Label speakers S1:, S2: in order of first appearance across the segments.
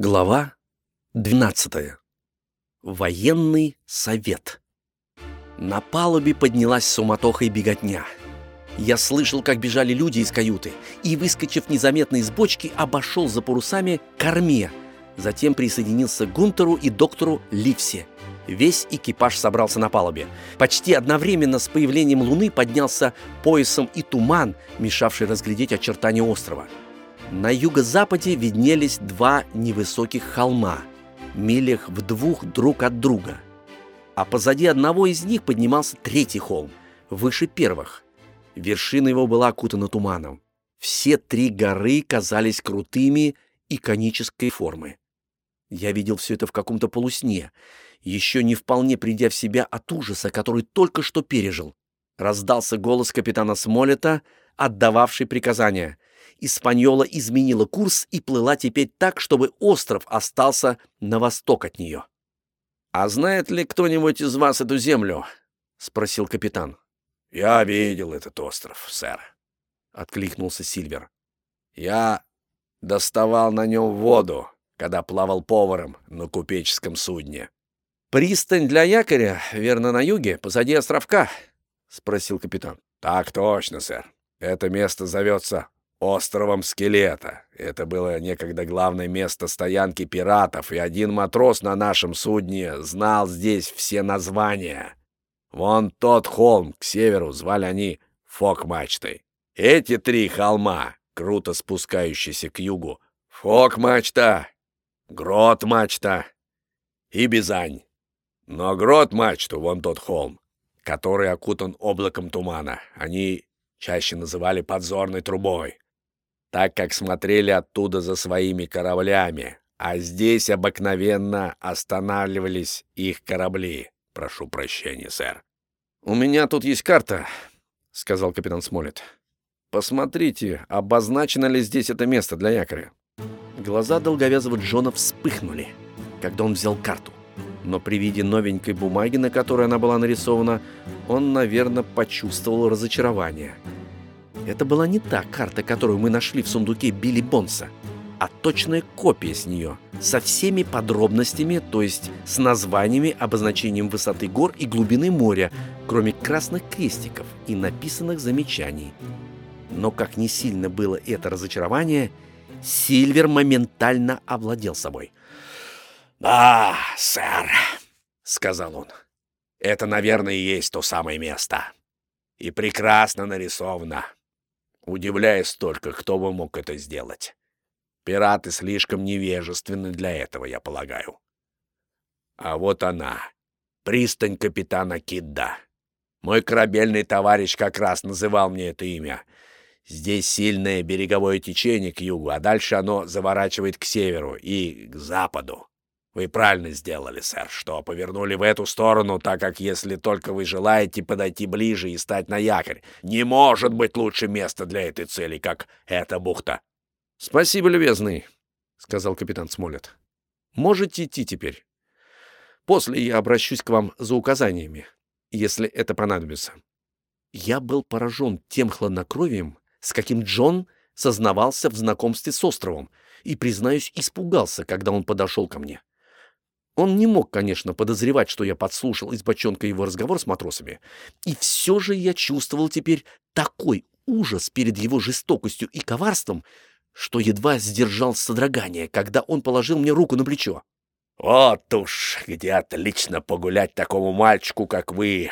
S1: Глава 12. Военный совет. На палубе поднялась суматоха и беготня. Я слышал, как бежали люди из каюты, и, выскочив незаметно из бочки, обошел за парусами корме. Затем присоединился к Гунтеру и доктору Ливсе. Весь экипаж собрался на палубе. Почти одновременно с появлением луны поднялся поясом и туман, мешавший разглядеть очертания острова. На юго-западе виднелись два невысоких холма, милях в двух друг от друга. А позади одного из них поднимался третий холм, выше первых. Вершина его была окутана туманом. Все три горы казались крутыми и конической формы. Я видел все это в каком-то полусне, еще не вполне придя в себя от ужаса, который только что пережил. Раздался голос капитана Смолета, отдававший приказания — Испаньола изменила курс и плыла теперь так, чтобы остров остался на восток от нее. «А знает ли кто-нибудь из вас эту землю?» — спросил капитан.
S2: «Я видел этот остров, сэр», — откликнулся Сильвер. «Я доставал на нем воду, когда плавал поваром на купеческом судне».
S1: «Пристань для якоря, верно, на юге, позади островка?» — спросил капитан.
S2: «Так точно, сэр. Это место зовется островом Скелета. Это было некогда главное место стоянки пиратов, и один матрос на нашем судне знал здесь все названия. Вон тот холм к северу звали они Фок-мачтой. Эти три холма, круто спускающиеся к югу, Фок-мачта, Грот-мачта и Бизань. Но Грот-мачту, вон тот холм, который окутан облаком тумана, они чаще называли подзорной трубой так как смотрели оттуда за своими кораблями, а здесь обыкновенно останавливались их корабли. Прошу прощения, сэр.
S1: «У меня тут есть карта», — сказал капитан Смолет. «Посмотрите, обозначено ли здесь это место для якоря». Глаза долговязого Джона вспыхнули, когда он взял карту. Но при виде новенькой бумаги, на которой она была нарисована, он, наверное, почувствовал разочарование — это была не та карта, которую мы нашли в сундуке Билли Бонса, а точная копия с нее, со всеми подробностями, то есть с названиями, обозначением высоты гор и глубины моря, кроме красных крестиков и написанных замечаний. Но как не сильно было это разочарование, Сильвер моментально овладел собой.
S2: «Да, сэр», — сказал он, — «это, наверное, и есть то самое место. И прекрасно нарисовано. Удивляясь только, кто бы мог это сделать. Пираты слишком невежественны для этого, я полагаю. А вот она, пристань капитана Кидда. Мой корабельный товарищ как раз называл мне это имя. Здесь сильное береговое течение к югу, а дальше оно заворачивает к северу и к западу. Вы правильно сделали, сэр, что повернули в эту сторону, так как если только вы желаете подойти ближе и стать на якорь, не может быть лучше места для этой цели, как эта бухта.
S1: — Спасибо, любезный, — сказал капитан Смолет. — Можете идти теперь. После я обращусь к вам за указаниями, если это понадобится. Я был поражен тем хладнокровием, с каким Джон сознавался в знакомстве с островом, и, признаюсь, испугался, когда он подошел ко мне. Он не мог, конечно, подозревать, что я подслушал из бочонка его разговор с матросами, и все же я чувствовал теперь такой ужас перед его жестокостью и коварством, что едва сдержал содрогание, когда он положил мне руку на плечо.
S2: «Вот уж где отлично погулять такому мальчику, как вы,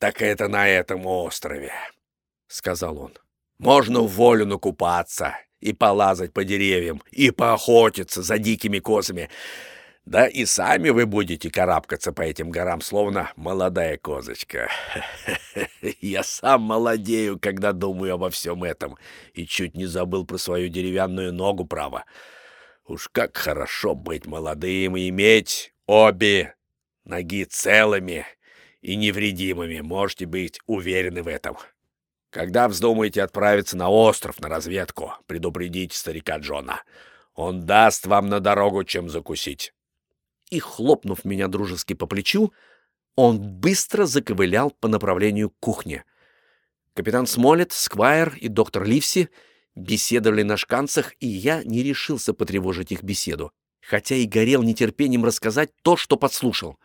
S2: так это на этом острове», — сказал он. «Можно в волю накупаться и полазать по деревьям, и поохотиться за дикими козами». Да и сами вы будете карабкаться по этим горам, словно молодая козочка. Я сам молодею, когда думаю обо всем этом, и чуть не забыл про свою деревянную ногу, право. Уж как хорошо быть молодым и иметь обе ноги целыми и невредимыми, можете быть уверены в этом. Когда вздумаете отправиться на остров на разведку, предупредите старика Джона. Он даст вам на дорогу чем закусить
S1: и, хлопнув меня дружески по плечу, он быстро заковылял по направлению к кухне. Капитан Смолет, Сквайр и доктор Ливси беседовали на шканцах, и я не решился потревожить их беседу. хотя и горел нетерпением рассказать то, что подслушал.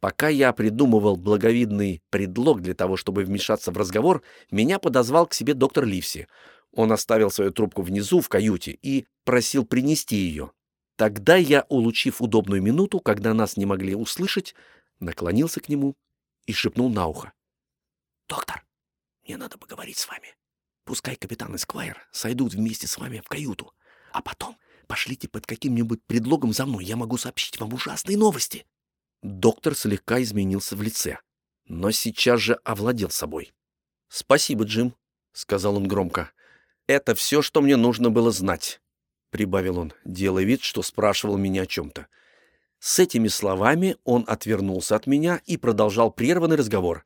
S1: Пока я придумывал благовидный предлог для того, чтобы вмешаться в разговор, меня подозвал к себе доктор Ливси. Он оставил свою трубку внизу, в каюте, и просил принести ее. Тогда я, улучив удобную минуту, когда нас не могли услышать, наклонился к нему и шепнул на ухо. «Доктор, мне надо поговорить с вами. Пускай капитан и Сквайр сойдут вместе с вами в каюту, а потом пошлите под каким-нибудь предлогом за мной, я могу сообщить вам ужасные новости». Доктор слегка изменился в лице, но сейчас же овладел собой. «Спасибо, Джим», — сказал он громко. «Это все, что мне нужно было знать», — прибавил он, делая вид, что спрашивал меня о чем-то. С этими словами он отвернулся от меня и продолжал прерванный разговор.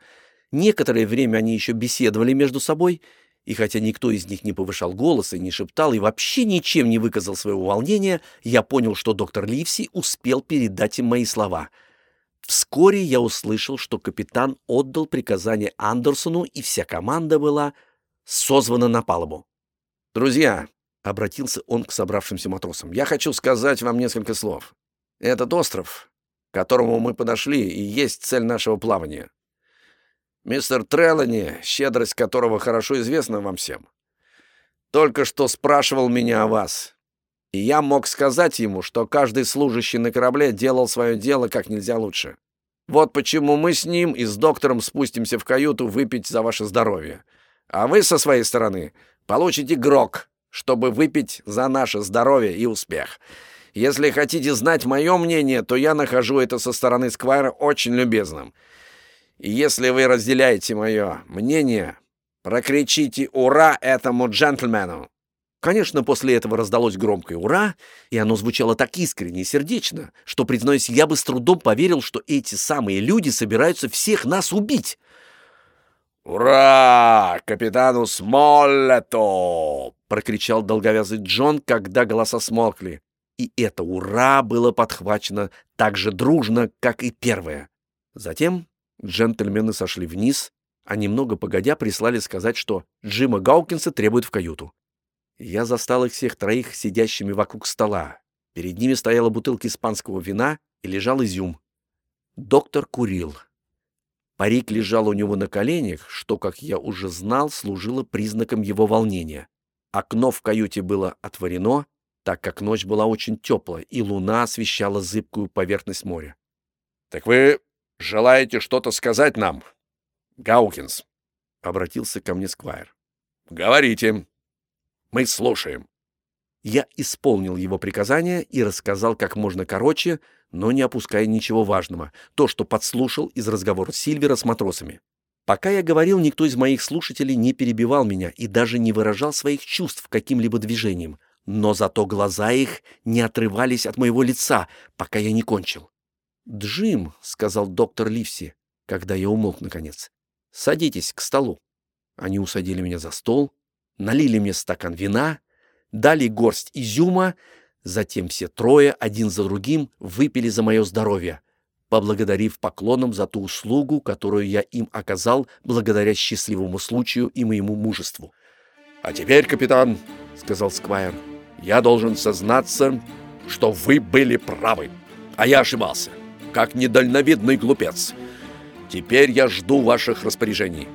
S1: Некоторое время они еще беседовали между собой, и хотя никто из них не повышал голоса, не шептал и вообще ничем не выказал своего волнения, я понял, что доктор Ливси успел передать им мои слова. Вскоре я услышал, что капитан отдал приказание Андерсону, и вся команда была созвана на палубу. «Друзья», — обратился он к собравшимся матросам, — «я хочу сказать вам несколько слов. Этот остров, к которому мы подошли, и есть цель нашего плавания. Мистер Треллани, щедрость которого хорошо известна вам всем, только что спрашивал меня о вас, и я мог сказать ему, что каждый служащий на корабле делал свое дело как нельзя лучше. Вот почему мы с ним и с доктором спустимся в каюту выпить за ваше здоровье. А вы со своей стороны получите грок, чтобы выпить за наше здоровье и успех. Если хотите знать мое мнение, то я нахожу это со стороны Сквайра очень любезным. И если вы разделяете мое мнение, прокричите «Ура!» этому джентльмену!» Конечно, после этого раздалось громкое «Ура!», и оно звучало так искренне и сердечно, что, признаюсь, я бы с трудом поверил, что эти самые люди собираются всех нас убить.
S2: «Ура! Капитану Смоллету!» — прокричал долговязый Джон, когда голоса смолкли.
S1: И это «Ура!» было подхвачено так же дружно, как и первое. Затем джентльмены сошли вниз, а немного погодя прислали сказать, что Джима Гаукинса требуют в каюту. Я застал их всех троих сидящими вокруг стола. Перед ними стояла бутылка испанского вина и лежал изюм. Доктор курил. Парик лежал у него на коленях, что, как я уже знал, служило признаком его волнения. Окно в каюте было отворено, так как ночь была очень теплая, и луна освещала зыбкую поверхность моря.
S2: — Так вы желаете что-то сказать нам, Гаукинс? — обратился ко мне Сквайр. — Говорите. Мы слушаем.
S1: Я исполнил его приказание и рассказал как можно короче, но не опуская ничего важного, то, что подслушал из разговора Сильвера с матросами. Пока я говорил, никто из моих слушателей не перебивал меня и даже не выражал своих чувств каким-либо движением, но зато глаза их не отрывались от моего лица, пока я не кончил. «Джим», — сказал доктор Ливси, когда я умолк наконец, — «садитесь к столу». Они усадили меня за стол, налили мне стакан вина, дали горсть изюма, Затем все трое, один за другим, выпили за мое здоровье, поблагодарив поклоном за ту услугу, которую я им оказал благодаря счастливому случаю и моему мужеству.
S2: «А теперь, капитан», — сказал Сквайр, — «я должен сознаться, что вы были правы, а я ошибался, как недальновидный глупец. Теперь я жду ваших распоряжений».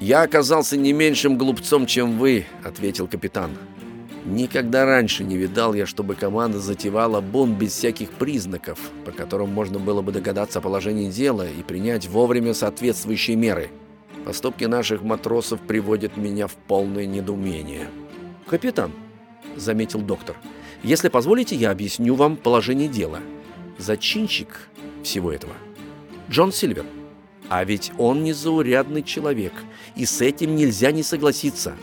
S1: «Я оказался не меньшим глупцом, чем вы», — ответил капитан. Никогда раньше не видал я, чтобы команда затевала бунт без всяких признаков, по которым можно было бы догадаться о положении дела и принять вовремя соответствующие меры. Поступки наших матросов приводят меня в полное недоумение. «Капитан», — заметил доктор, — «если позволите, я объясню вам положение дела. Зачинщик всего этого — Джон Сильвер. А ведь он незаурядный человек, и с этим нельзя не согласиться».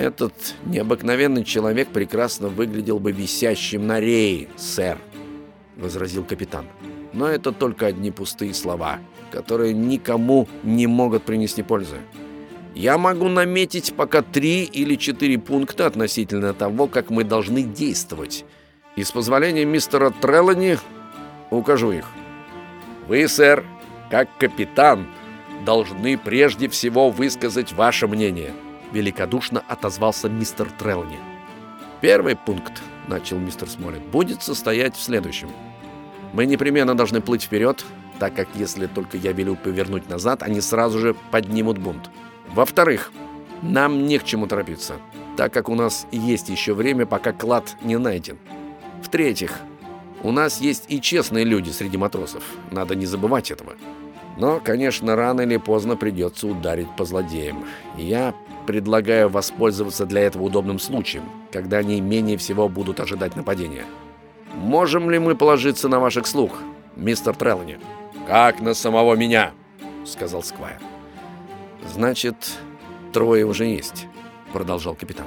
S1: «Этот необыкновенный человек прекрасно выглядел бы висящим на рее, сэр», — возразил капитан. «Но это только одни пустые слова, которые никому не могут принести пользы. Я могу наметить пока три или четыре пункта относительно того, как мы должны действовать. И с позволения мистера Треллани укажу их. Вы, сэр, как капитан, должны прежде всего высказать ваше мнение». — великодушно отозвался мистер Трелни. «Первый пункт начал мистер Смолет, будет состоять в следующем. Мы непременно должны плыть вперед, так как если только я велю повернуть назад, они сразу же поднимут бунт. Во-вторых, нам не к чему торопиться, так как у нас есть еще время, пока клад не найден. В-третьих, у нас есть и честные люди среди матросов, надо не забывать этого. Но, конечно, рано или поздно придется ударить по злодеям. Я предлагаю воспользоваться для этого удобным случаем, когда они менее всего будут ожидать нападения. Можем ли мы положиться на ваших слух, мистер Треллани?
S2: «Как на самого меня», — сказал Сквайр.
S1: «Значит, трое уже есть», — продолжал капитан.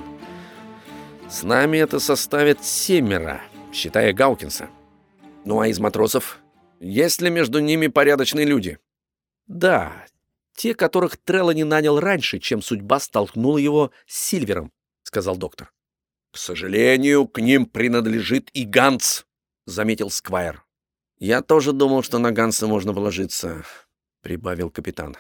S1: «С нами это составит семеро, считая Гаукинса. Ну а из матросов, есть ли между ними порядочные люди?» «Да, те, которых Треллани нанял раньше, чем судьба столкнула его с Сильвером», — сказал доктор.
S2: «К сожалению, к ним принадлежит и Ганс», — заметил Сквайр.
S1: «Я тоже думал, что на Ганса можно положиться», — прибавил капитан.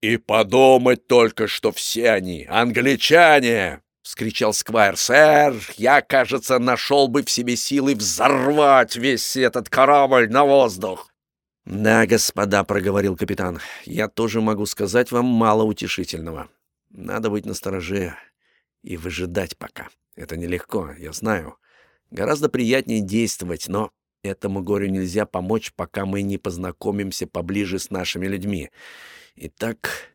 S2: «И подумать только, что все они англичане!» — вскричал Сквайр. «Сэр, я, кажется, нашел бы в себе силы взорвать весь этот корабль на воздух!»
S1: «Да, господа», — проговорил капитан, — «я тоже могу сказать вам мало утешительного. Надо быть настороже и выжидать пока. Это нелегко, я знаю. Гораздо приятнее действовать, но Этому горю нельзя помочь, пока мы не познакомимся поближе с нашими людьми. И так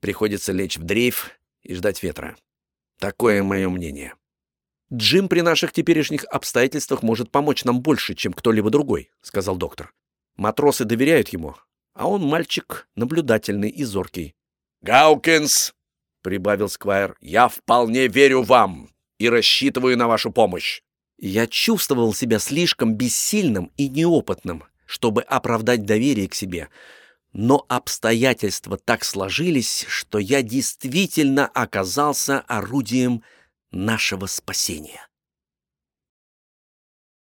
S1: приходится лечь в дрейф и ждать ветра. Такое мое мнение. «Джим при наших теперешних обстоятельствах может помочь нам больше, чем кто-либо другой», — сказал доктор. «Матросы доверяют ему, а он мальчик наблюдательный и зоркий».
S2: «Гаукинс!» — прибавил Сквайр. «Я вполне верю вам и рассчитываю на вашу помощь.
S1: Я чувствовал себя слишком бессильным и неопытным, чтобы оправдать доверие к себе, но обстоятельства так сложились, что я действительно оказался орудием нашего спасения.